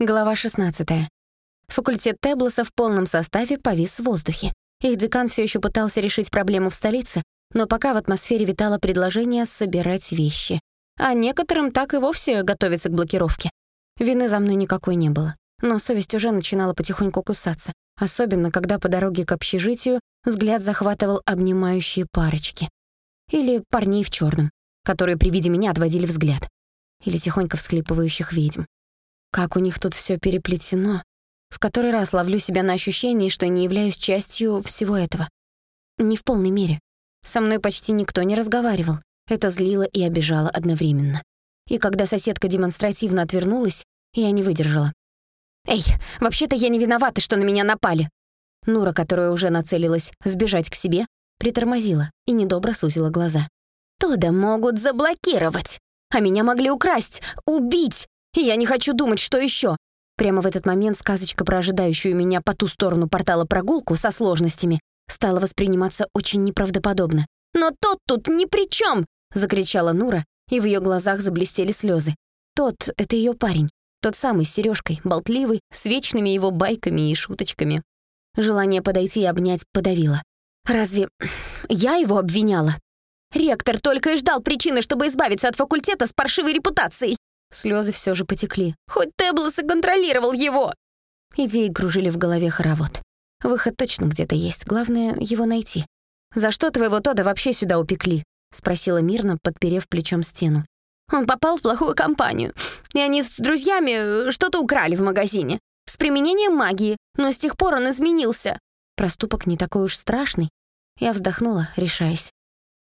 Глава 16. Факультет Теблоса в полном составе повис в воздухе. Их декан все еще пытался решить проблему в столице, но пока в атмосфере витало предложение собирать вещи. А некоторым так и вовсе готовиться к блокировке. Вины за мной никакой не было, но совесть уже начинала потихоньку кусаться, особенно когда по дороге к общежитию взгляд захватывал обнимающие парочки. Или парней в черном, которые при виде меня отводили взгляд. Или тихонько всхлипывающих ведьм. Как у них тут все переплетено. В который раз ловлю себя на ощущении, что не являюсь частью всего этого. Не в полной мере. Со мной почти никто не разговаривал. Это злило и обижало одновременно. И когда соседка демонстративно отвернулась, я не выдержала. «Эй, вообще-то я не виновата, что на меня напали!» Нура, которая уже нацелилась сбежать к себе, притормозила и недобро сузила глаза. «Тода могут заблокировать, а меня могли украсть, убить, я не хочу думать, что еще. Прямо в этот момент сказочка про ожидающую меня по ту сторону портала прогулку со сложностями стала восприниматься очень неправдоподобно. «Но тот тут ни при чем! закричала Нура, и в ее глазах заблестели слезы. Тот — это ее парень, тот самый с сережкой, болтливый, с вечными его байками и шуточками. Желание подойти и обнять подавило. «Разве я его обвиняла?» «Ректор только и ждал причины, чтобы избавиться от факультета с паршивой репутацией!» Слезы все же потекли. «Хоть Теблос и контролировал его!» Идеи кружили в голове хоровод. Выход точно где-то есть, главное — его найти. «За что твоего Тода вообще сюда упекли?» — спросила мирно, подперев плечом стену. «Он попал в плохую компанию, и они с друзьями что-то украли в магазине. С применением магии, но с тех пор он изменился». Проступок не такой уж страшный. Я вздохнула, решаясь.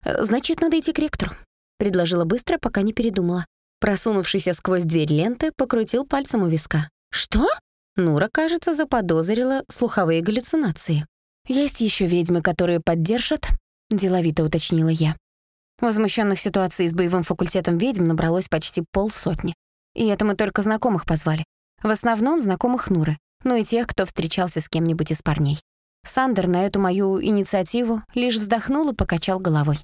«Значит, надо идти к ректору», — предложила быстро, пока не передумала. Просунувшийся сквозь дверь ленты, покрутил пальцем у виска. «Что?» Нура, кажется, заподозрила слуховые галлюцинации. «Есть еще ведьмы, которые поддержат?» — деловито уточнила я. Возмущенных ситуаций с боевым факультетом ведьм набралось почти полсотни. И это мы только знакомых позвали. В основном знакомых Нуры, ну и тех, кто встречался с кем-нибудь из парней. Сандер на эту мою инициативу лишь вздохнул и покачал головой.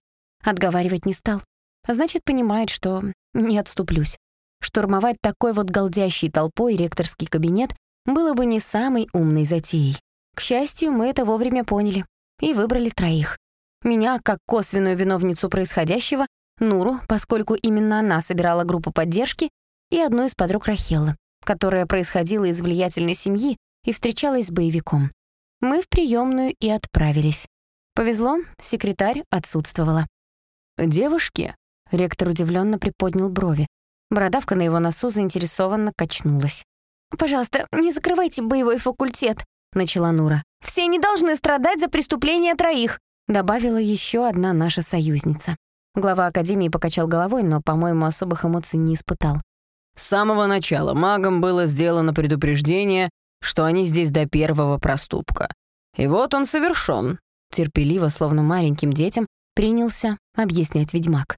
Отговаривать не стал. Значит, понимает, что не отступлюсь. Штурмовать такой вот голдящей толпой ректорский кабинет было бы не самой умной затеей. К счастью, мы это вовремя поняли и выбрали троих. Меня, как косвенную виновницу происходящего, Нуру, поскольку именно она собирала группу поддержки, и одну из подруг Рахеллы, которая происходила из влиятельной семьи и встречалась с боевиком. Мы в приемную и отправились. Повезло, секретарь отсутствовала. «Девушки?» — ректор удивленно приподнял брови. Бородавка на его носу заинтересованно качнулась. «Пожалуйста, не закрывайте боевой факультет», — начала Нура. «Все не должны страдать за преступления троих», — добавила еще одна наша союзница. Глава Академии покачал головой, но, по-моему, особых эмоций не испытал. С самого начала магам было сделано предупреждение, что они здесь до первого проступка. И вот он совершен. Терпеливо, словно маленьким детям, принялся объяснять ведьмак.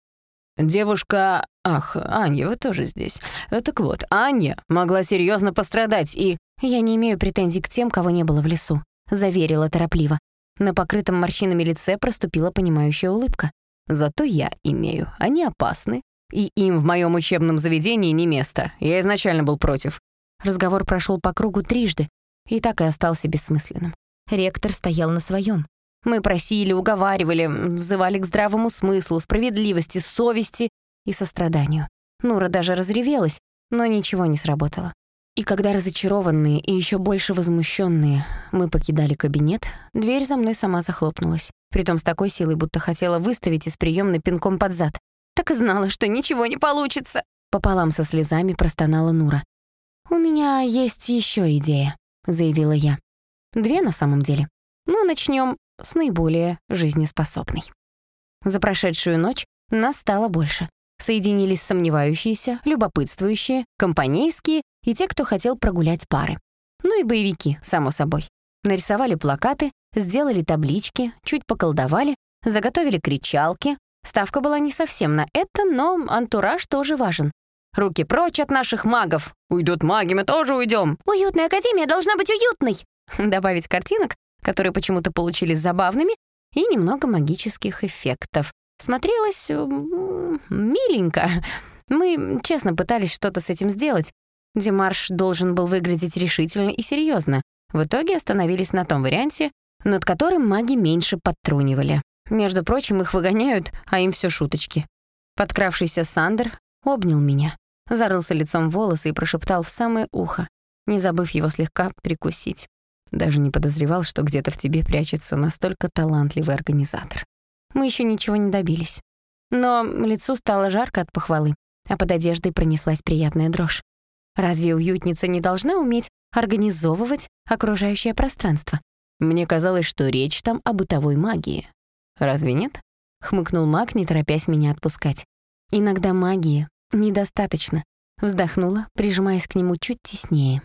Девушка... Ах, Аня, вы тоже здесь. Так вот, Аня могла серьезно пострадать и... Я не имею претензий к тем, кого не было в лесу, заверила торопливо. На покрытом морщинами лице проступила понимающая улыбка. Зато я имею. Они опасны, и им в моем учебном заведении не место. Я изначально был против. Разговор прошел по кругу трижды и так и остался бессмысленным. Ректор стоял на своем. Мы просили, уговаривали, взывали к здравому смыслу, справедливости, совести и состраданию. Нура даже разревелась, но ничего не сработало. И когда разочарованные и еще больше возмущенные мы покидали кабинет, дверь за мной сама захлопнулась. Притом с такой силой, будто хотела выставить из приемной пинком под зад. Так и знала, что ничего не получится. Пополам со слезами простонала Нура. «У меня есть еще идея», — заявила я. Две на самом деле. Ну, начнем с наиболее жизнеспособной. За прошедшую ночь нас стало больше. Соединились сомневающиеся, любопытствующие, компанейские и те, кто хотел прогулять пары. Ну и боевики, само собой. Нарисовали плакаты, сделали таблички, чуть поколдовали, заготовили кричалки, Ставка была не совсем на это, но антураж тоже важен. «Руки прочь от наших магов! Уйдут маги, мы тоже уйдем!» «Уютная академия должна быть уютной!» Добавить картинок, которые почему-то получились забавными, и немного магических эффектов. Смотрелось миленько. Мы честно пытались что-то с этим сделать, Демарш должен был выглядеть решительно и серьезно. В итоге остановились на том варианте, над которым маги меньше подтрунивали. Между прочим, их выгоняют, а им все шуточки. Подкравшийся Сандер обнял меня, зарылся лицом в волосы и прошептал в самое ухо, не забыв его слегка прикусить. Даже не подозревал, что где-то в тебе прячется настолько талантливый организатор. Мы еще ничего не добились. Но лицу стало жарко от похвалы, а под одеждой пронеслась приятная дрожь. Разве уютница не должна уметь организовывать окружающее пространство? Мне казалось, что речь там о бытовой магии. Разве нет? Хмыкнул маг, не торопясь меня отпускать. Иногда магии недостаточно. Вздохнула, прижимаясь к нему чуть теснее.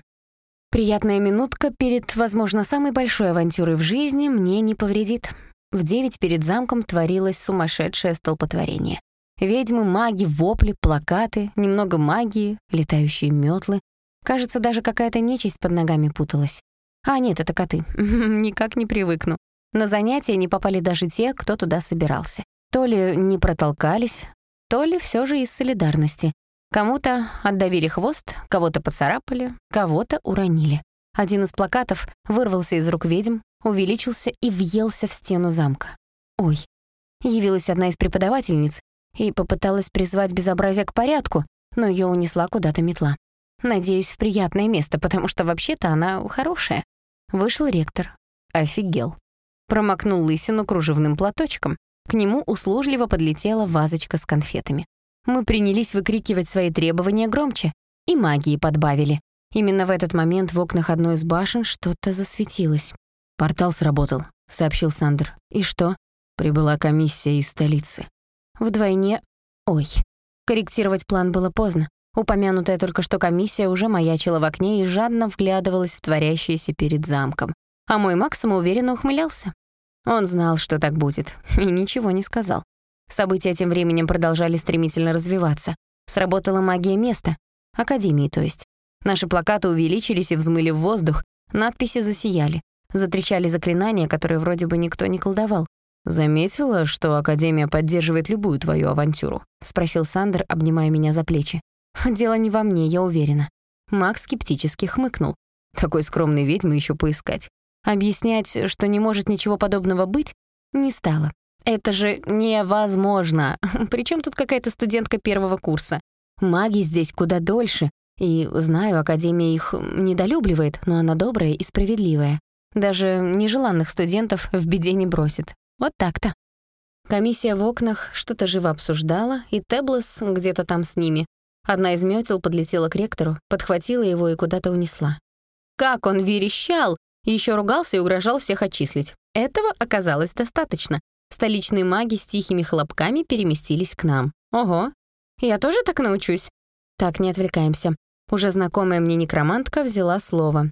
Приятная минутка перед, возможно, самой большой авантюрой в жизни мне не повредит. В девять перед замком творилось сумасшедшее столпотворение. Ведьмы, маги, вопли, плакаты, немного магии, летающие метлы. Кажется, даже какая-то нечисть под ногами путалась. А нет, это коты. Никак не привыкну. На занятия не попали даже те, кто туда собирался. То ли не протолкались, то ли все же из солидарности. Кому-то отдавили хвост, кого-то поцарапали, кого-то уронили. Один из плакатов вырвался из рук ведьм, увеличился и въелся в стену замка. Ой. Явилась одна из преподавательниц и попыталась призвать безобразие к порядку, но ее унесла куда-то метла. Надеюсь, в приятное место, потому что вообще-то она хорошая. Вышел ректор. Офигел. Промокнул лысину кружевным платочком. К нему услужливо подлетела вазочка с конфетами. Мы принялись выкрикивать свои требования громче, и магии подбавили. Именно в этот момент в окнах одной из башен что-то засветилось. «Портал сработал», — сообщил Сандер. «И что?» Прибыла комиссия из столицы. Вдвойне... Ой. Корректировать план было поздно. Упомянутая только что комиссия уже маячила в окне и жадно вглядывалась в творящееся перед замком. А мой Макс самоуверенно ухмылялся. Он знал, что так будет, и ничего не сказал. События тем временем продолжали стремительно развиваться. Сработала магия места, академии, то есть. Наши плакаты увеличились и взмыли в воздух, надписи засияли. Затрещали заклинания, которые вроде бы никто не колдовал. «Заметила, что Академия поддерживает любую твою авантюру?» — спросил Сандер, обнимая меня за плечи. «Дело не во мне, я уверена». Макс скептически хмыкнул. Такой скромной ведьмы еще поискать. Объяснять, что не может ничего подобного быть, не стало. Это же невозможно. Причем тут какая-то студентка первого курса? Маги здесь куда дольше. И, знаю, Академия их недолюбливает, но она добрая и справедливая. Даже нежеланных студентов в беде не бросит. Вот так-то. Комиссия в окнах что-то живо обсуждала, и Теблос где-то там с ними. Одна из мётел подлетела к ректору, подхватила его и куда-то унесла. Как он верещал! Еще ругался и угрожал всех отчислить. Этого оказалось достаточно. Столичные маги с тихими хлопками переместились к нам. Ого, я тоже так научусь? Так, не отвлекаемся. Уже знакомая мне некромантка взяла слово.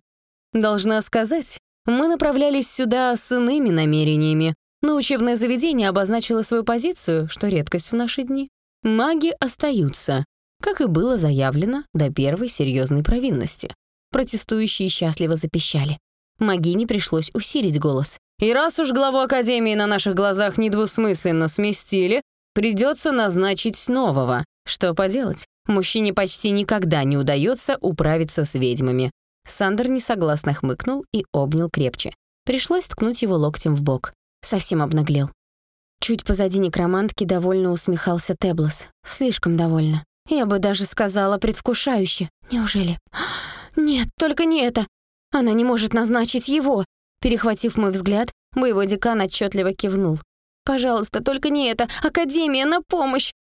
Должна сказать, мы направлялись сюда с иными намерениями, но учебное заведение обозначило свою позицию, что редкость в наши дни. Маги остаются, как и было заявлено до первой серьезной провинности. Протестующие счастливо запищали. Магине пришлось усилить голос. «И раз уж главу Академии на наших глазах недвусмысленно сместили, придется назначить нового. Что поделать? Мужчине почти никогда не удается управиться с ведьмами. Сандер несогласно хмыкнул и обнял крепче. Пришлось ткнуть его локтем в бок. Совсем обнаглел. Чуть позади некромантки довольно усмехался Теблос. Слишком довольно. Я бы даже сказала предвкушающе. Неужели? Нет, только не это. Она не может назначить его. Перехватив мой взгляд, боевой декан отчетливо кивнул. «Пожалуйста, только не это! Академия, на помощь!»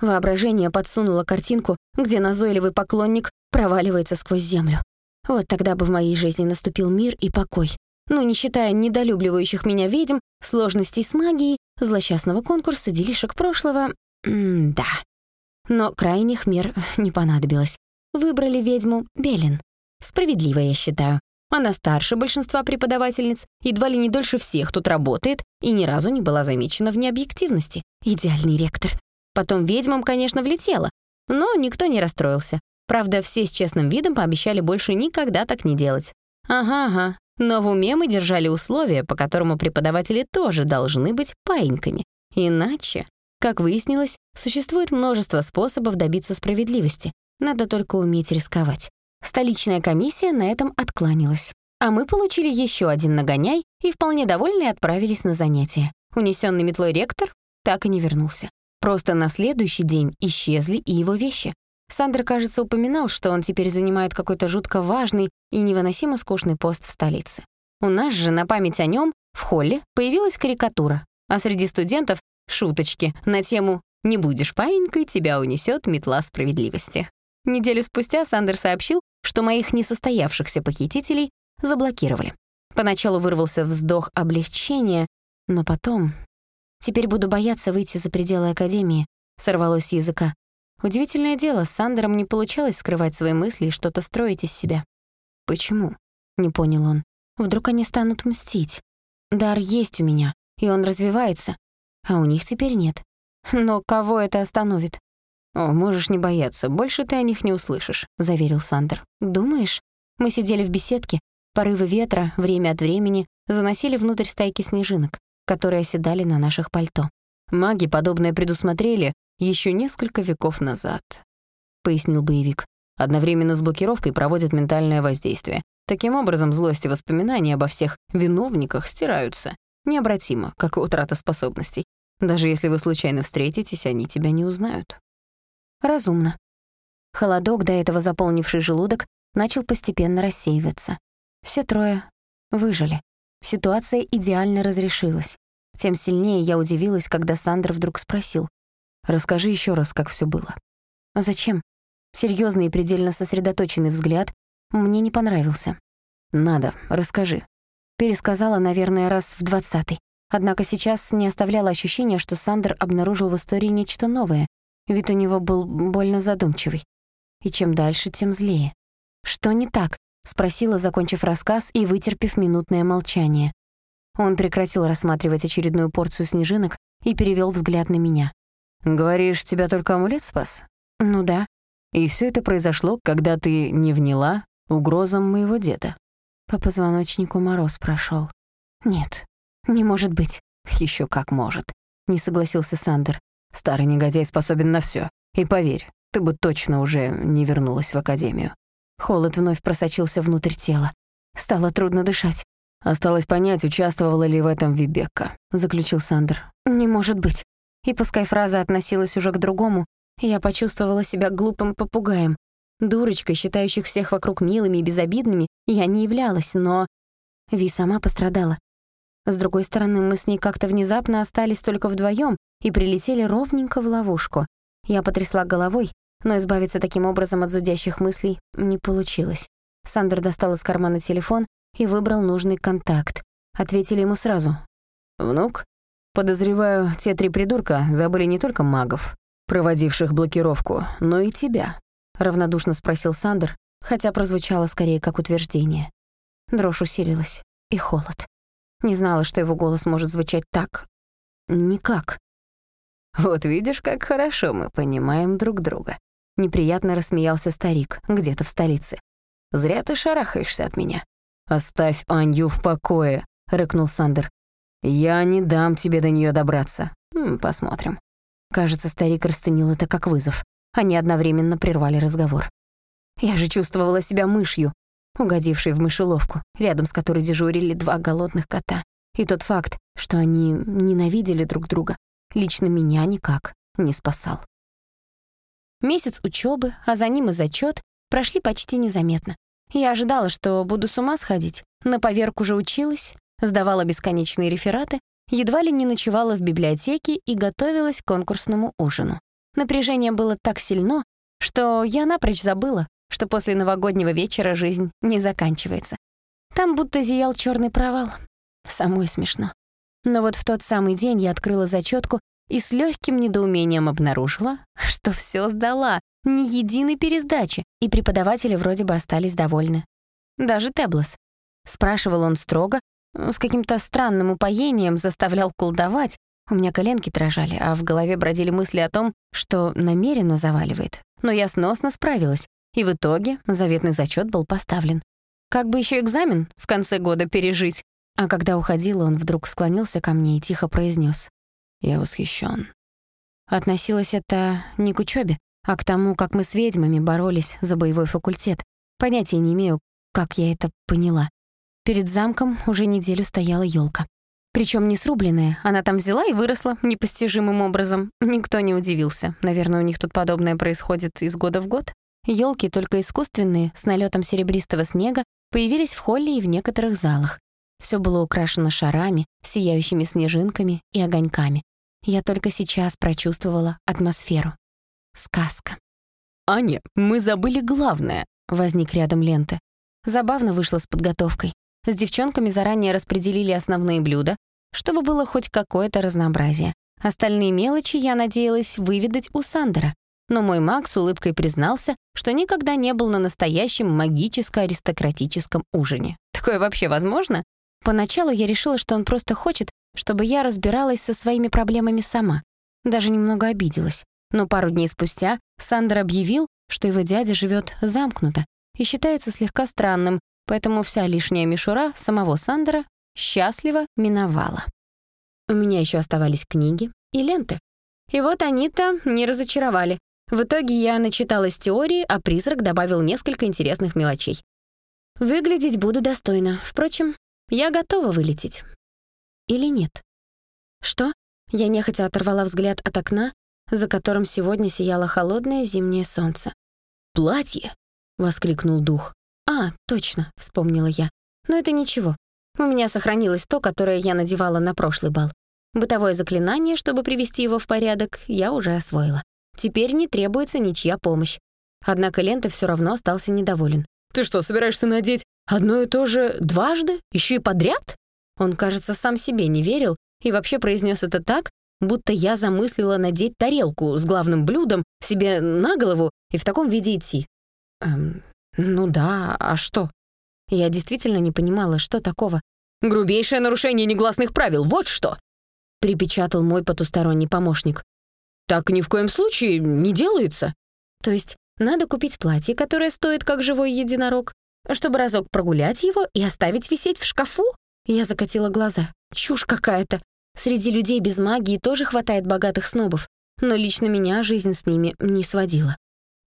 Воображение подсунуло картинку, где назойливый поклонник проваливается сквозь землю. Вот тогда бы в моей жизни наступил мир и покой. Ну, не считая недолюбливающих меня ведьм, сложностей с магией, злосчастного конкурса, делишек прошлого... М да. Но крайних мер не понадобилось. Выбрали ведьму Белин. Справедливо, я считаю. Она старше большинства преподавательниц, едва ли не дольше всех тут работает и ни разу не была замечена в необъективности. Идеальный ректор. Потом ведьмам, конечно, влетело, но никто не расстроился. Правда, все с честным видом пообещали больше никогда так не делать. Ага-ага. Но в уме мы держали условия, по которому преподаватели тоже должны быть паиньками. Иначе, как выяснилось, существует множество способов добиться справедливости. Надо только уметь рисковать. Столичная комиссия на этом откланялась. А мы получили еще один нагоняй и вполне довольные отправились на занятия. Унесенный метлой ректор так и не вернулся. Просто на следующий день исчезли и его вещи. Сандер, кажется, упоминал, что он теперь занимает какой-то жутко важный и невыносимо скучный пост в столице. У нас же на память о нем в холле появилась карикатура, а среди студентов — шуточки на тему «Не будешь паинькой, тебя унесет метла справедливости». Неделю спустя Сандер сообщил, что моих несостоявшихся похитителей заблокировали. Поначалу вырвался вздох облегчения, но потом... Теперь буду бояться выйти за пределы Академии, сорвалось с языка. Удивительное дело, с Сандером не получалось скрывать свои мысли и что-то строить из себя. «Почему?» — не понял он. «Вдруг они станут мстить? Дар есть у меня, и он развивается, а у них теперь нет. Но кого это остановит?» «О, можешь не бояться, больше ты о них не услышишь», — заверил Сандер. «Думаешь?» Мы сидели в беседке, порывы ветра время от времени заносили внутрь стайки снежинок, которые оседали на наших пальто. Маги подобное предусмотрели еще несколько веков назад, пояснил боевик. Одновременно с блокировкой проводят ментальное воздействие. Таким образом, злость и воспоминания обо всех виновниках стираются. Необратимо, как утрата способностей. Даже если вы случайно встретитесь, они тебя не узнают. Разумно. Холодок, до этого заполнивший желудок, начал постепенно рассеиваться. Все трое выжили. Ситуация идеально разрешилась. Тем сильнее я удивилась, когда Сандер вдруг спросил. «Расскажи еще раз, как все было». «А зачем?» Серьезный и предельно сосредоточенный взгляд мне не понравился. «Надо, расскажи». Пересказала, наверное, раз в двадцатый. Однако сейчас не оставляло ощущения, что Сандер обнаружил в истории нечто новое. Вид у него был больно задумчивый. И чем дальше, тем злее. «Что не так?» — спросила, закончив рассказ и вытерпев минутное молчание. Он прекратил рассматривать очередную порцию снежинок и перевел взгляд на меня. «Говоришь, тебя только амулет спас?» «Ну да». «И все это произошло, когда ты не вняла угрозам моего деда?» По позвоночнику мороз прошел. «Нет, не может быть». Еще как может», — не согласился Сандер. «Старый негодяй способен на все. И поверь, ты бы точно уже не вернулась в академию». Холод вновь просочился внутрь тела. Стало трудно дышать. «Осталось понять, участвовала ли в этом Вибекка», — заключил Сандер. «Не может быть». И пускай фраза относилась уже к другому, я почувствовала себя глупым попугаем. Дурочкой, считающих всех вокруг милыми и безобидными, я не являлась, но... Ви сама пострадала. С другой стороны, мы с ней как-то внезапно остались только вдвоем и прилетели ровненько в ловушку. Я потрясла головой, но избавиться таким образом от зудящих мыслей не получилось. Сандер достал из кармана телефон и выбрал нужный контакт. Ответили ему сразу. «Внук, подозреваю, те три придурка забыли не только магов, проводивших блокировку, но и тебя», — равнодушно спросил Сандер, хотя прозвучало скорее как утверждение. Дрожь усилилась. И холод. Не знала, что его голос может звучать так. Никак. «Вот видишь, как хорошо мы понимаем друг друга», — неприятно рассмеялся старик где-то в столице. «Зря ты шарахаешься от меня. «Оставь Анью в покое», — рыкнул Сандер. «Я не дам тебе до нее добраться. Посмотрим». Кажется, старик расценил это как вызов. Они одновременно прервали разговор. Я же чувствовала себя мышью, угодившей в мышеловку, рядом с которой дежурили два голодных кота. И тот факт, что они ненавидели друг друга, лично меня никак не спасал. Месяц учебы, а за ним и зачет прошли почти незаметно. Я ожидала, что буду с ума сходить. На поверку же училась, сдавала бесконечные рефераты, едва ли не ночевала в библиотеке и готовилась к конкурсному ужину. Напряжение было так сильно, что я напрочь забыла, что после новогоднего вечера жизнь не заканчивается. Там будто зиял черный провал. Самой смешно. Но вот в тот самый день я открыла зачетку и с легким недоумением обнаружила, что все сдала, ни единой пересдачи, и преподаватели вроде бы остались довольны. Даже Теблос. Спрашивал он строго, с каким-то странным упоением заставлял колдовать. У меня коленки дрожали, а в голове бродили мысли о том, что намеренно заваливает. Но я сносно справилась, и в итоге заветный зачет был поставлен. Как бы еще экзамен в конце года пережить? А когда уходила, он вдруг склонился ко мне и тихо произнес: «Я восхищен. Относилось это не к учебе, а к тому, как мы с ведьмами боролись за боевой факультет. Понятия не имею, как я это поняла. Перед замком уже неделю стояла елка. Причем не срубленная, она там взяла и выросла непостижимым образом. Никто не удивился. Наверное, у них тут подобное происходит из года в год. Елки только искусственные, с налетом серебристого снега, появились в холле и в некоторых залах. Все было украшено шарами, сияющими снежинками и огоньками. Я только сейчас прочувствовала атмосферу. Сказка. «Аня, мы забыли главное», — возник рядом лента. Забавно вышло с подготовкой. С девчонками заранее распределили основные блюда, чтобы было хоть какое-то разнообразие. Остальные мелочи я надеялась выведать у Сандера. Но мой маг с улыбкой признался, что никогда не был на настоящем магическо-аристократическом ужине. Такое вообще возможно? Поначалу я решила, что он просто хочет, чтобы я разбиралась со своими проблемами сама. Даже немного обиделась. Но пару дней спустя Сандер объявил, что его дядя живет замкнуто и считается слегка странным, поэтому вся лишняя мишура самого Сандера счастливо миновала. У меня еще оставались книги и ленты. И вот они-то не разочаровали. В итоге я начиталась теории, а призрак добавил несколько интересных мелочей. Выглядеть буду достойно. Впрочем, я готова вылететь. Или нет? Что? Я нехотя оторвала взгляд от окна, за которым сегодня сияло холодное зимнее солнце. «Платье!» — воскликнул дух. «А, точно», — вспомнила я. «Но это ничего. У меня сохранилось то, которое я надевала на прошлый бал. Бытовое заклинание, чтобы привести его в порядок, я уже освоила. Теперь не требуется ничья помощь. Однако Лента все равно остался недоволен. «Ты что, собираешься надеть одно и то же дважды? Еще и подряд?» Он, кажется, сам себе не верил и вообще произнес это так, будто я замыслила надеть тарелку с главным блюдом себе на голову и в таком виде идти. Эм, ну да, а что? Я действительно не понимала, что такого. «Грубейшее нарушение негласных правил, вот что!» — припечатал мой потусторонний помощник. «Так ни в коем случае не делается». «То есть надо купить платье, которое стоит как живой единорог, чтобы разок прогулять его и оставить висеть в шкафу?» Я закатила глаза. «Чушь какая-то. Среди людей без магии тоже хватает богатых снобов, но лично меня жизнь с ними не сводила».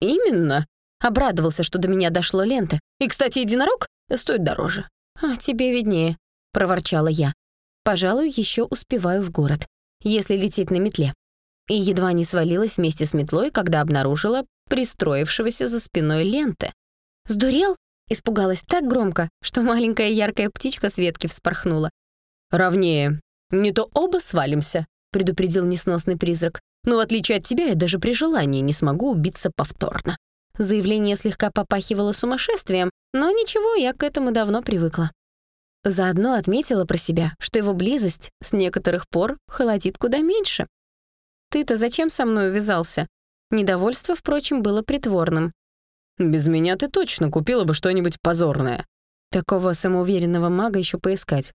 «Именно», Обрадовался, что до меня дошло лента. «И, кстати, единорог стоит дороже». «А тебе виднее», — проворчала я. «Пожалуй, еще успеваю в город, если лететь на метле». И едва не свалилась вместе с метлой, когда обнаружила пристроившегося за спиной ленты. «Сдурел?» — испугалась так громко, что маленькая яркая птичка с ветки вспорхнула. «Ровнее. Не то оба свалимся», — предупредил несносный призрак. «Но в отличие от тебя, я даже при желании не смогу убиться повторно». Заявление слегка попахивало сумасшествием, но ничего, я к этому давно привыкла. Заодно отметила про себя, что его близость с некоторых пор холодит куда меньше. «Ты-то зачем со мной увязался?» Недовольство, впрочем, было притворным. «Без меня ты точно купила бы что-нибудь позорное». Такого самоуверенного мага еще поискать.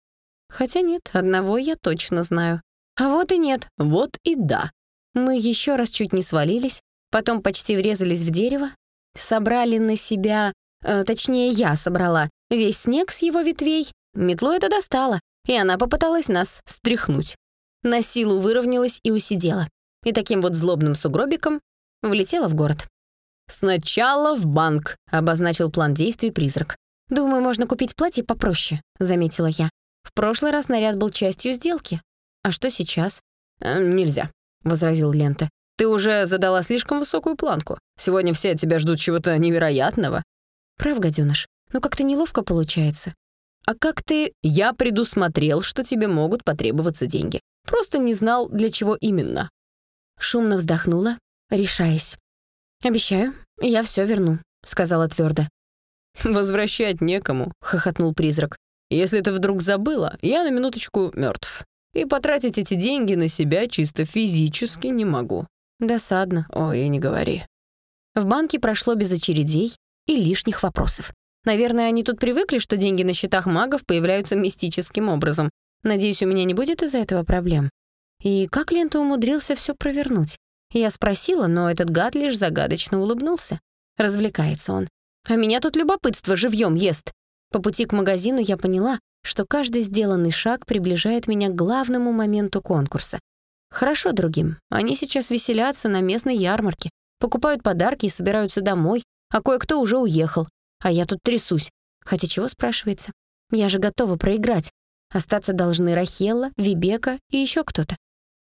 Хотя нет, одного я точно знаю. А вот и нет, вот и да. Мы еще раз чуть не свалились, потом почти врезались в дерево, собрали на себя, э, точнее, я собрала весь снег с его ветвей, метлу это достала, и она попыталась нас стряхнуть. На силу выровнялась и усидела. И таким вот злобным сугробиком влетела в город. «Сначала в банк», — обозначил план действий призрак. «Думаю, можно купить платье попроще», — заметила я. «В прошлый раз наряд был частью сделки. А что сейчас?» э, «Нельзя», — возразил Лента. Ты уже задала слишком высокую планку. Сегодня все от тебя ждут чего-то невероятного». «Прав, гаденыш, но как-то неловко получается. А как ты... Я предусмотрел, что тебе могут потребоваться деньги. Просто не знал, для чего именно». Шумно вздохнула, решаясь. «Обещаю, я все верну», — сказала твердо. «Возвращать некому», — хохотнул призрак. «Если ты вдруг забыла, я на минуточку мертв. И потратить эти деньги на себя чисто физически не могу. Досадно. Ой, не говори. В банке прошло без очередей и лишних вопросов. Наверное, они тут привыкли, что деньги на счетах магов появляются мистическим образом. Надеюсь, у меня не будет из-за этого проблем. И как Лента умудрился все провернуть? Я спросила, но этот гад лишь загадочно улыбнулся. Развлекается он. А меня тут любопытство живьем ест. По пути к магазину я поняла, что каждый сделанный шаг приближает меня к главному моменту конкурса. Хорошо другим. Они сейчас веселятся на местной ярмарке, покупают подарки и собираются домой, а кое-кто уже уехал. а я тут трясусь. Хотя чего спрашивается? Я же готова проиграть. Остаться должны Рахелла, Вибека и еще кто-то.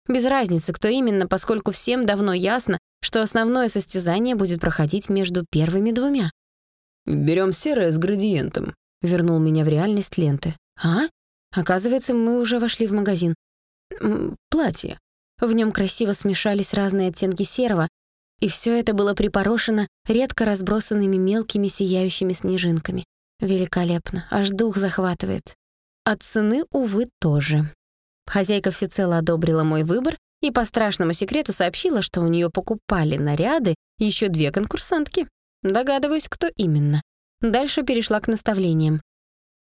Без разницы, кто именно, поскольку всем давно ясно, что основное состязание будет проходить между первыми двумя. Берем серое с градиентом», — вернул меня в реальность ленты. «А? Оказывается, мы уже вошли в магазин. Платье. В нем красиво смешались разные оттенки серого, и все это было припорошено редко разбросанными мелкими сияющими снежинками. Великолепно, аж дух захватывает. От цены, увы, тоже. Хозяйка всецело одобрила мой выбор и по страшному секрету сообщила, что у нее покупали наряды еще две конкурсантки. Догадываюсь, кто именно. Дальше перешла к наставлениям.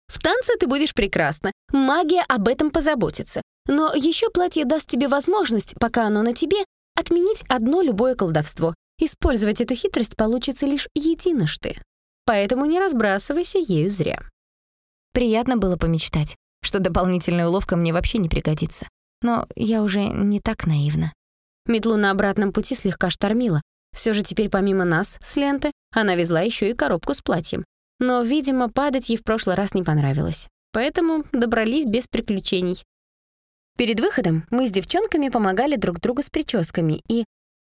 В танце ты будешь прекрасно. Магия об этом позаботится. Но еще платье даст тебе возможность, пока оно на тебе, отменить одно любое колдовство. Использовать эту хитрость получится лишь единожды. Поэтому не разбрасывайся ею зря. Приятно было помечтать, что дополнительная уловка мне вообще не пригодится. Но я уже не так наивна. Метлу на обратном пути слегка штормила. Все же теперь помимо нас, с ленты, она везла еще и коробку с платьем. Но, видимо, падать ей в прошлый раз не понравилось. Поэтому добрались без приключений. Перед выходом мы с девчонками помогали друг другу с прическами, и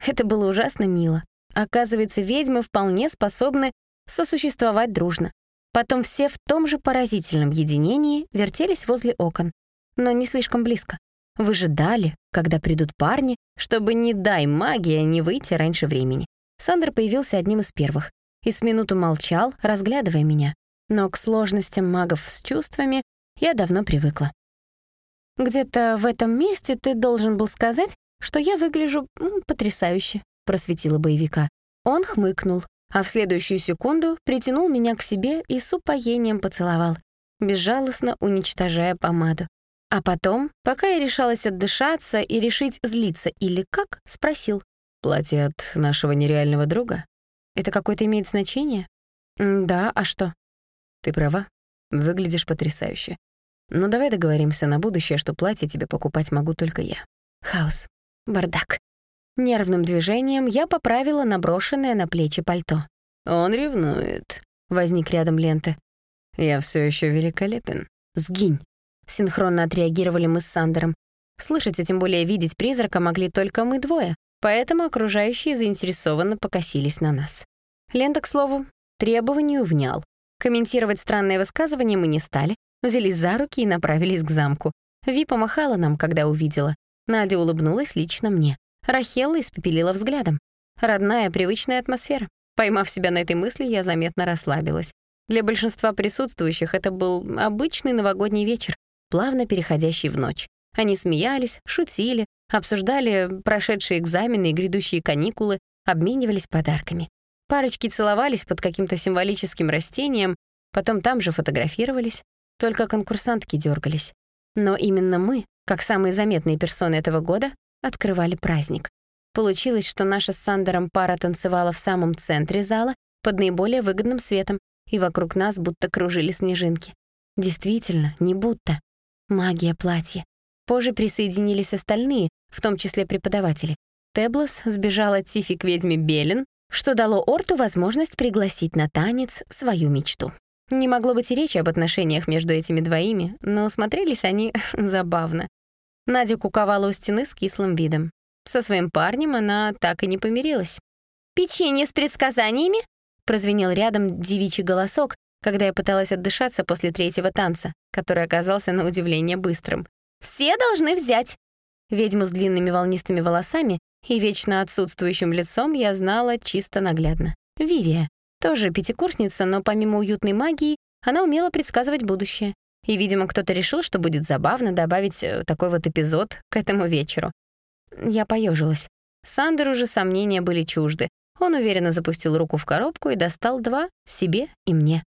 это было ужасно мило. Оказывается, ведьмы вполне способны сосуществовать дружно. Потом все в том же поразительном единении вертелись возле окон, но не слишком близко. Выжидали, когда придут парни, чтобы, не дай магия, не выйти раньше времени. Сандер появился одним из первых и с минуту молчал, разглядывая меня. Но к сложностям магов с чувствами я давно привыкла. «Где-то в этом месте ты должен был сказать, что я выгляжу потрясающе», — просветила боевика. Он хмыкнул, а в следующую секунду притянул меня к себе и с упоением поцеловал, безжалостно уничтожая помаду. А потом, пока я решалась отдышаться и решить злиться или как, спросил. «Платье от нашего нереального друга?» «Это какое-то имеет значение?» «Да, а что?» «Ты права. Выглядишь потрясающе. Но давай договоримся на будущее, что платье тебе покупать могу только я». Хаос. Бардак. Нервным движением я поправила наброшенное на плечи пальто. «Он ревнует», — возник рядом лента. «Я все еще великолепен». «Сгинь!» — синхронно отреагировали мы с Сандером. Слышать, а тем более видеть призрака могли только мы двое, поэтому окружающие заинтересованно покосились на нас. Лента, к слову, требованию внял. Комментировать странное высказывание мы не стали, взялись за руки и направились к замку. Ви помахала нам, когда увидела. Надя улыбнулась лично мне. Рахелла испепелила взглядом. Родная, привычная атмосфера. Поймав себя на этой мысли, я заметно расслабилась. Для большинства присутствующих это был обычный новогодний вечер, плавно переходящий в ночь. Они смеялись, шутили, обсуждали прошедшие экзамены и грядущие каникулы, обменивались подарками. Парочки целовались под каким-то символическим растением, потом там же фотографировались, только конкурсантки дергались. Но именно мы, как самые заметные персоны этого года, открывали праздник. Получилось, что наша с Сандером пара танцевала в самом центре зала, под наиболее выгодным светом, и вокруг нас будто кружили снежинки. Действительно, не будто. Магия платья. Позже присоединились остальные, в том числе преподаватели. Теблос сбежал от Тифи к ведьме Белин, что дало Орту возможность пригласить на танец свою мечту. Не могло быть и речи об отношениях между этими двоими, но смотрелись они забавно. Надя куковала у стены с кислым видом. Со своим парнем она так и не помирилась. «Печенье с предсказаниями?» — прозвенел рядом девичий голосок, когда я пыталась отдышаться после третьего танца, который оказался на удивление быстрым. «Все должны взять!» Ведьму с длинными волнистыми волосами и вечно отсутствующим лицом я знала чисто наглядно. Вивия, тоже пятикурсница, но помимо уютной магии, она умела предсказывать будущее. И, видимо, кто-то решил, что будет забавно добавить э, такой вот эпизод к этому вечеру. Я поежилась. Сандеру же сомнения были чужды. Он уверенно запустил руку в коробку и достал два себе и мне.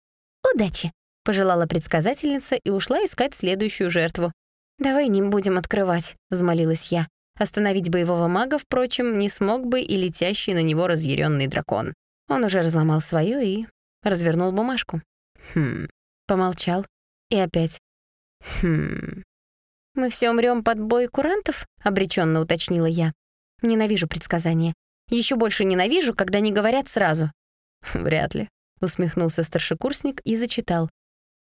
«Удачи!» — пожелала предсказательница и ушла искать следующую жертву. «Давай не будем открывать», — взмолилась я. Остановить боевого мага, впрочем, не смог бы и летящий на него разъяренный дракон. Он уже разломал свое и развернул бумажку. Хм, помолчал, и опять. Хм. Мы все умрем под бой курантов? обреченно уточнила я. Ненавижу предсказания. Еще больше ненавижу, когда не говорят сразу. Вряд ли. усмехнулся старшекурсник и зачитал.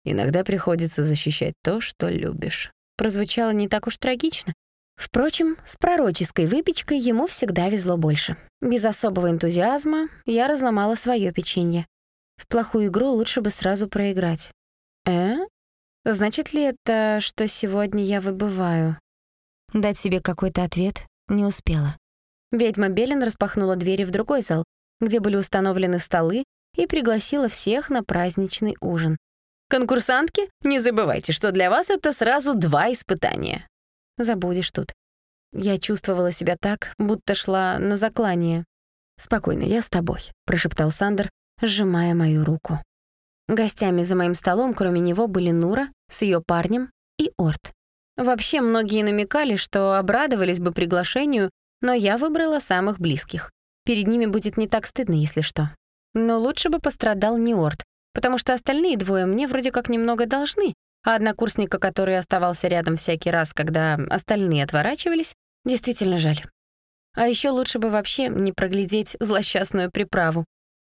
«Иногда приходится защищать то, что любишь». Прозвучало не так уж трагично. Впрочем, с пророческой выпечкой ему всегда везло больше. Без особого энтузиазма я разломала свое печенье. В плохую игру лучше бы сразу проиграть. Э? Значит ли это, что сегодня я выбываю? Дать себе какой-то ответ не успела. Ведьма Белин распахнула двери в другой зал, где были установлены столы, и пригласила всех на праздничный ужин. «Конкурсантки, не забывайте, что для вас это сразу два испытания». Забудешь тут. Я чувствовала себя так, будто шла на заклание. «Спокойно, я с тобой», — прошептал Сандер, сжимая мою руку. Гостями за моим столом, кроме него, были Нура с ее парнем и Орт. Вообще, многие намекали, что обрадовались бы приглашению, но я выбрала самых близких. Перед ними будет не так стыдно, если что. Но лучше бы пострадал не Орт, потому что остальные двое мне вроде как немного должны, а однокурсника, который оставался рядом всякий раз, когда остальные отворачивались, действительно жаль. А еще лучше бы вообще не проглядеть злосчастную приправу.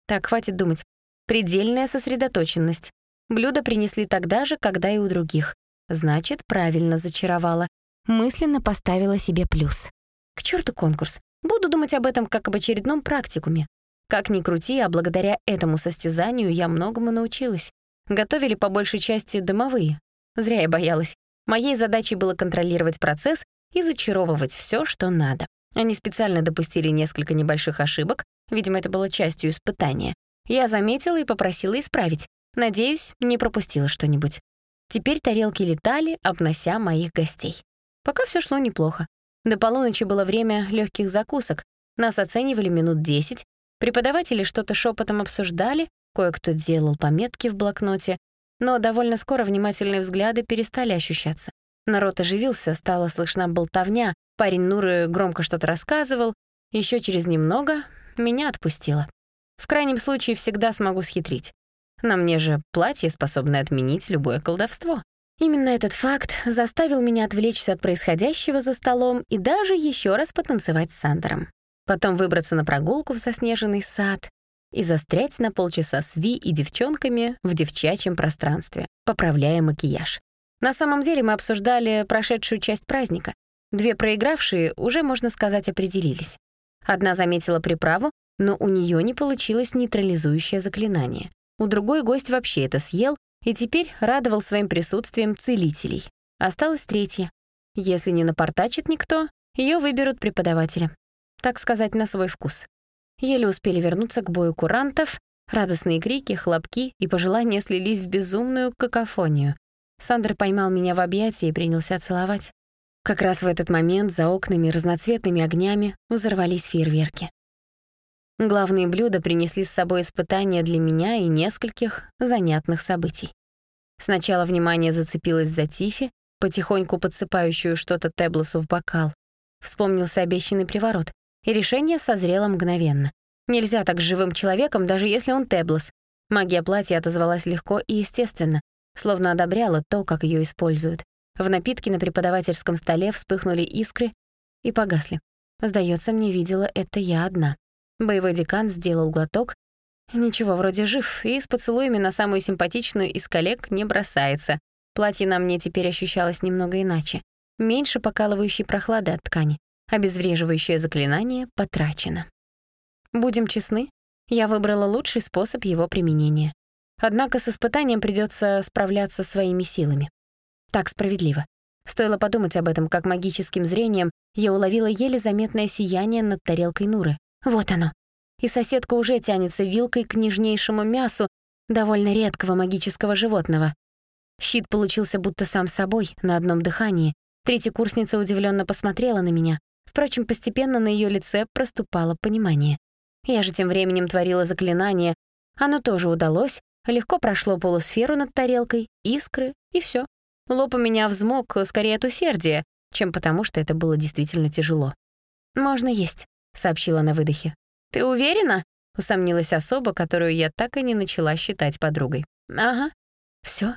Так, хватит думать. Предельная сосредоточенность. Блюдо принесли тогда же, когда и у других. Значит, правильно зачаровала. Мысленно поставила себе плюс. К черту конкурс. Буду думать об этом как об очередном практикуме. Как ни крути, а благодаря этому состязанию я многому научилась. Готовили по большей части дымовые. Зря я боялась. Моей задачей было контролировать процесс и зачаровывать все, что надо. Они специально допустили несколько небольших ошибок, видимо, это было частью испытания. Я заметила и попросила исправить. Надеюсь, не пропустила что-нибудь. Теперь тарелки летали, обнося моих гостей. Пока все шло неплохо. До полуночи было время легких закусок. Нас оценивали минут десять. Преподаватели что-то шепотом обсуждали, кое-кто делал пометки в блокноте, но довольно скоро внимательные взгляды перестали ощущаться. Народ оживился, стала слышна болтовня, парень Нуры громко что-то рассказывал, еще через немного меня отпустило. В крайнем случае всегда смогу схитрить. На мне же платье, способное отменить любое колдовство. Именно этот факт заставил меня отвлечься от происходящего за столом и даже еще раз потанцевать с Сандером. Потом выбраться на прогулку в заснеженный сад и застрять на полчаса с Ви и девчонками в девчачьем пространстве, поправляя макияж. На самом деле мы обсуждали прошедшую часть праздника. Две проигравшие уже, можно сказать, определились. Одна заметила приправу, но у нее не получилось нейтрализующее заклинание. У другой гость вообще это съел и теперь радовал своим присутствием целителей. Осталось третья. Если не напортачит никто, ее выберут преподаватели. Так сказать, на свой вкус. Еле успели вернуться к бою курантов, радостные крики, хлопки и пожелания слились в безумную какофонию. Сандер поймал меня в объятия и принялся целовать. Как раз в этот момент за окнами разноцветными огнями взорвались фейерверки. Главные блюда принесли с собой испытания для меня и нескольких занятных событий. Сначала внимание зацепилось за Тифи, потихоньку подсыпающую что-то Теблосу в бокал. Вспомнился обещанный приворот, и решение созрело мгновенно. Нельзя так с живым человеком, даже если он Теблос. Магия платья отозвалась легко и естественно, словно одобряла то, как ее используют. В напитке на преподавательском столе вспыхнули искры и погасли. Сдается мне, видела это я одна. Боевой декан сделал глоток. Ничего, вроде жив, и с поцелуями на самую симпатичную из коллег не бросается. Платье на мне теперь ощущалось немного иначе. Меньше покалывающей прохлады от ткани. Обезвреживающее заклинание потрачено. Будем честны, я выбрала лучший способ его применения. Однако с испытанием придется справляться своими силами. Так справедливо. Стоило подумать об этом, как магическим зрением я уловила еле заметное сияние над тарелкой Нуры. Вот оно. И соседка уже тянется вилкой к нежнейшему мясу довольно редкого магического животного. Щит получился будто сам собой, на одном дыхании. Третья курсница удивленно посмотрела на меня. Впрочем, постепенно на ее лице проступало понимание. Я же тем временем творила заклинание. Оно тоже удалось, легко прошло полусферу над тарелкой, искры, и все. Лоб у меня взмок скорее от усердия, чем потому, что это было действительно тяжело. «Можно есть», — сообщила на выдохе. «Ты уверена?» — усомнилась особа, которую я так и не начала считать подругой. «Ага. Все?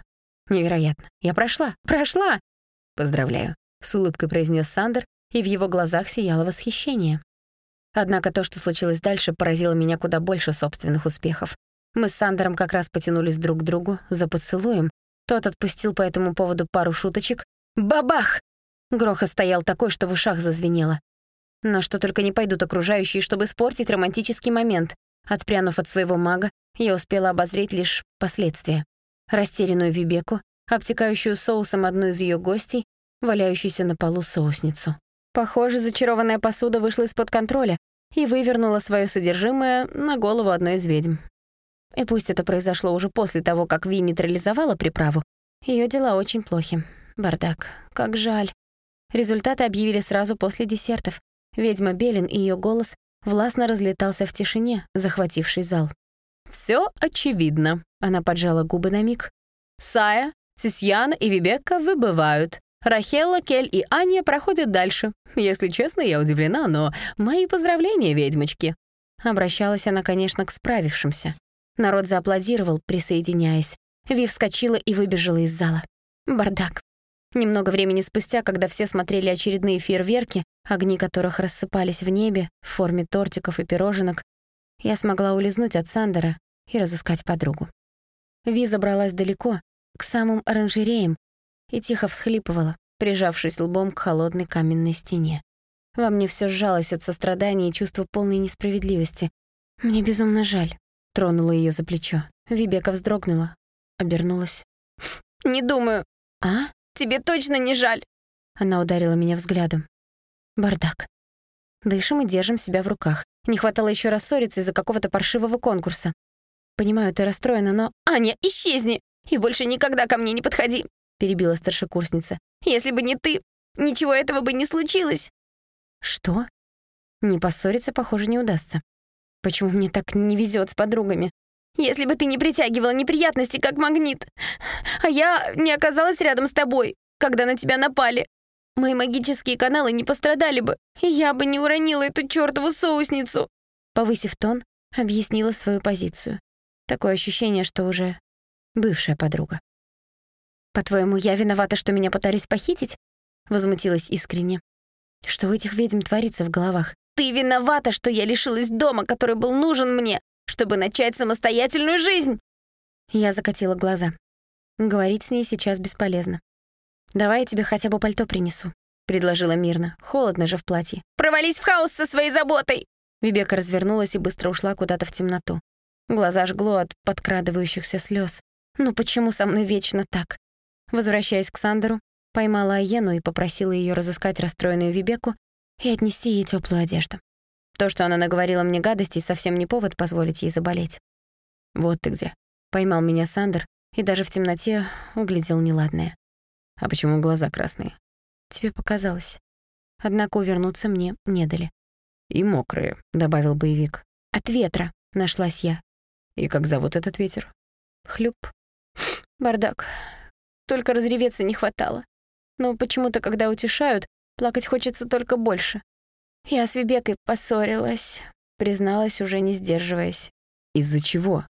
Невероятно. Я прошла. Прошла!» «Поздравляю», — с улыбкой произнес Сандер, и в его глазах сияло восхищение. Однако то, что случилось дальше, поразило меня куда больше собственных успехов. Мы с Сандером как раз потянулись друг к другу за поцелуем. Тот отпустил по этому поводу пару шуточек. Бабах! Грохот стоял такой, что в ушах зазвенело. На что только не пойдут окружающие, чтобы испортить романтический момент. Отпрянув от своего мага, я успела обозреть лишь последствия. Растерянную Вибеку, обтекающую соусом одну из ее гостей, валяющуюся на полу соусницу. Похоже, зачарованная посуда вышла из-под контроля и вывернула свое содержимое на голову одной из ведьм. И пусть это произошло уже после того, как Ви нейтрализовала приправу, ее дела очень плохи. Бардак. Как жаль. Результаты объявили сразу после десертов. Ведьма Белин и ее голос властно разлетался в тишине, захвативший зал. Все очевидно», — она поджала губы на миг. «Сая, Сисьяна и Вибекка выбывают. Рахелла, Кель и Аня проходят дальше. Если честно, я удивлена, но мои поздравления, ведьмочки». Обращалась она, конечно, к справившимся. Народ зааплодировал, присоединяясь. Ви вскочила и выбежала из зала. Бардак. Немного времени спустя, когда все смотрели очередные фейерверки, огни которых рассыпались в небе в форме тортиков и пироженок, я смогла улизнуть от Сандера и разыскать подругу. Ви забралась далеко, к самым оранжереям, и тихо всхлипывала, прижавшись лбом к холодной каменной стене. Во мне все сжалось от сострадания и чувства полной несправедливости. «Мне безумно жаль», — тронула ее за плечо. Вибека вздрогнула, обернулась. «Не думаю». «А?» Тебе точно не жаль?» Она ударила меня взглядом. Бардак. Дышим и держим себя в руках. Не хватало еще рассориться из-за какого-то паршивого конкурса. Понимаю, ты расстроена, но... «Аня, исчезни! И больше никогда ко мне не подходи!» Перебила старшекурсница. «Если бы не ты, ничего этого бы не случилось!» «Что?» Не поссориться, похоже, не удастся. Почему мне так не везет с подругами? Если бы ты не притягивала неприятности, как магнит, а я не оказалась рядом с тобой, когда на тебя напали, мои магические каналы не пострадали бы, и я бы не уронила эту чёртову соусницу». Повысив тон, объяснила свою позицию. Такое ощущение, что уже бывшая подруга. «По-твоему, я виновата, что меня пытались похитить?» Возмутилась искренне. «Что у этих ведьм творится в головах? Ты виновата, что я лишилась дома, который был нужен мне, чтобы начать самостоятельную жизнь!» Я закатила глаза. Говорить с ней сейчас бесполезно. «Давай я тебе хотя бы пальто принесу», — предложила мирно. Холодно же в платье. «Провались в хаос со своей заботой!» Вибека развернулась и быстро ушла куда-то в темноту. Глаза жгло от подкрадывающихся слез. «Ну почему со мной вечно так?» Возвращаясь к Сандеру, поймала Аену и попросила ее разыскать расстроенную Вибеку и отнести ей теплую одежду. То, что она наговорила мне гадостей, совсем не повод позволить ей заболеть. «Вот ты где». Поймал меня Сандер и даже в темноте углядел неладное. «А почему глаза красные?» «Тебе показалось». Однако увернуться мне не дали. «И мокрые», — добавил боевик. «От ветра», — нашлась я. «И как зовут этот ветер?» Хлюп. Бардак. Только разреветься не хватало. Но почему-то, когда утешают, плакать хочется только больше. «Я с Вибекой поссорилась», — призналась, уже не сдерживаясь. «Из-за чего?»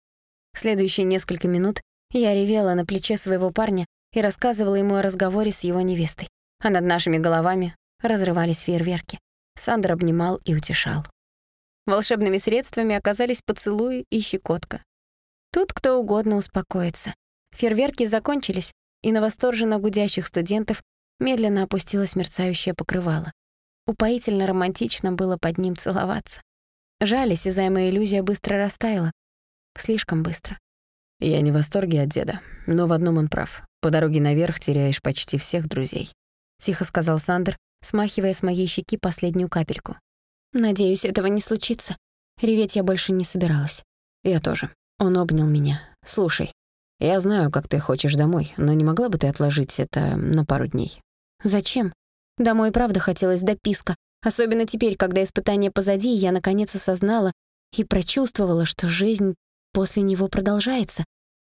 Следующие несколько минут я ревела на плече своего парня и рассказывала ему о разговоре с его невестой. А над нашими головами разрывались фейерверки. Сандер обнимал и утешал. Волшебными средствами оказались поцелуи и щекотка. Тут кто угодно успокоится. Фейерверки закончились, и на восторженно гудящих студентов медленно опустилось мерцающее покрывало. Упоительно романтично было под ним целоваться. Жаль, осязаемая иллюзия быстро растаяла. Слишком быстро. Я не в восторге от деда, но в одном он прав. По дороге наверх теряешь почти всех друзей. Тихо сказал Сандер, смахивая с моей щеки последнюю капельку. Надеюсь, этого не случится. Реветь я больше не собиралась. Я тоже. Он обнял меня. Слушай, я знаю, как ты хочешь домой, но не могла бы ты отложить это на пару дней? Зачем? Домой правда хотелось до писка, особенно теперь, когда испытание позади, я наконец осознала и прочувствовала, что жизнь после него продолжается.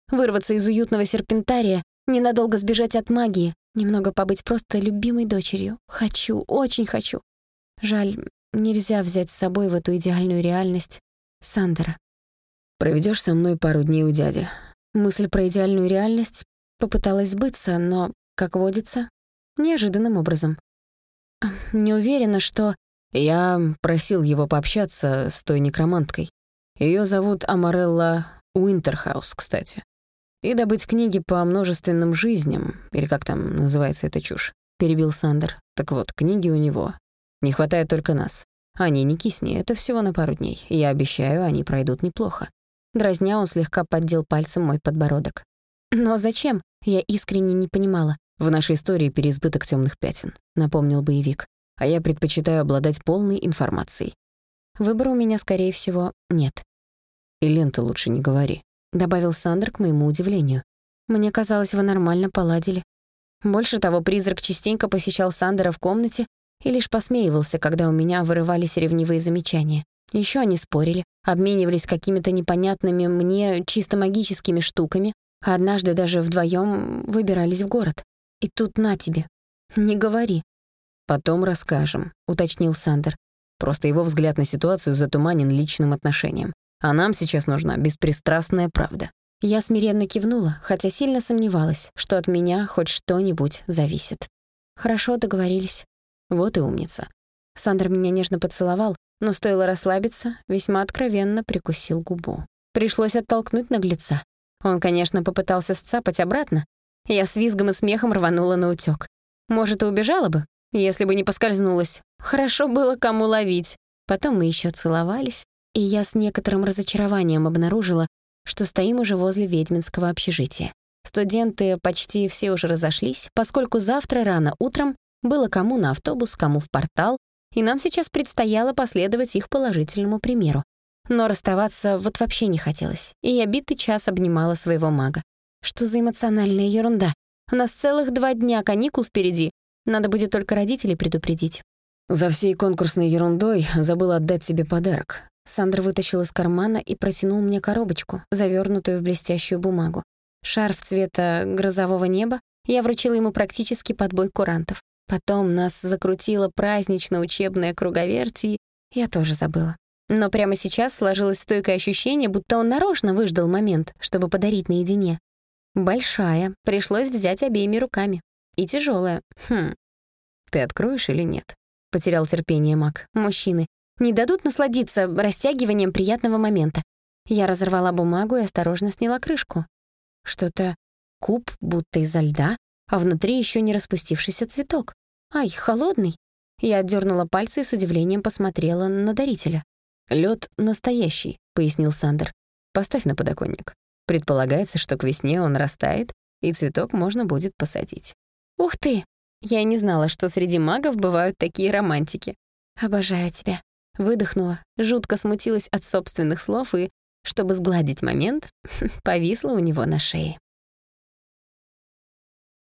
Вырваться из уютного серпентария, ненадолго сбежать от магии, немного побыть просто любимой дочерью. Хочу, очень хочу. Жаль, нельзя взять с собой в эту идеальную реальность Сандера. Проведешь со мной пару дней у дяди. Мысль про идеальную реальность попыталась сбыться, но, как водится, неожиданным образом. Не уверена, что... Я просил его пообщаться с той некроманткой. Ее зовут Амарелла Уинтерхаус, кстати. И добыть книги по множественным жизням, или как там называется эта чушь, перебил Сандер. Так вот, книги у него. Не хватает только нас. Они не кисни, это всего на пару дней. Я обещаю, они пройдут неплохо. Дразня он слегка поддел пальцем мой подбородок. Но зачем? Я искренне не понимала. В нашей истории переизбыток темных пятен, напомнил боевик. А я предпочитаю обладать полной информацией. Выбора у меня, скорее всего, нет. И ленты лучше не говори, добавил Сандер к моему удивлению. Мне казалось, вы нормально поладили. Больше того, призрак частенько посещал Сандера в комнате и лишь посмеивался, когда у меня вырывались ревнивые замечания. Еще они спорили, обменивались какими-то непонятными мне чисто магическими штуками, а однажды даже вдвоем выбирались в город. И тут на тебе. Не говори. «Потом расскажем», — уточнил Сандер. Просто его взгляд на ситуацию затуманен личным отношением. А нам сейчас нужна беспристрастная правда. Я смиренно кивнула, хотя сильно сомневалась, что от меня хоть что-нибудь зависит. Хорошо договорились. Вот и умница. Сандер меня нежно поцеловал, но стоило расслабиться, весьма откровенно прикусил губу. Пришлось оттолкнуть наглеца. Он, конечно, попытался сцапать обратно. Я с визгом и смехом рванула на утёк. Может, и убежала бы, если бы не поскользнулась. Хорошо было кому ловить. Потом мы ещё целовались, и я с некоторым разочарованием обнаружила, что стоим уже возле ведьминского общежития. Студенты почти все уже разошлись, поскольку завтра рано утром было кому на автобус, кому в портал, и нам сейчас предстояло последовать их положительному примеру. Но расставаться вот вообще не хотелось, и я битый час обнимала своего мага. Что за эмоциональная ерунда? У нас целых два дня каникул впереди. Надо будет только родителей предупредить. За всей конкурсной ерундой забыл отдать тебе подарок. Сандра вытащил из кармана и протянул мне коробочку, завернутую в блестящую бумагу. Шарф цвета грозового неба я вручила ему практически под бой курантов. Потом нас закрутила празднично-учебная круговерть, и я тоже забыла. Но прямо сейчас сложилось стойкое ощущение, будто он нарочно выждал момент, чтобы подарить наедине. Большая, пришлось взять обеими руками. И тяжелая. Хм. Ты откроешь или нет? Потерял терпение Мак. Мужчины не дадут насладиться растягиванием приятного момента. Я разорвала бумагу и осторожно сняла крышку. Что-то куб, будто изо льда, а внутри еще не распустившийся цветок. Ай, холодный. Я отдернула пальцы и с удивлением посмотрела на дарителя. Лед настоящий», — пояснил Сандер. «Поставь на подоконник. Предполагается, что к весне он растает, и цветок можно будет посадить». «Ух ты! Я не знала, что среди магов бывают такие романтики. Обожаю тебя». Выдохнула, жутко смутилась от собственных слов и, чтобы сгладить момент, повисла у него на шее.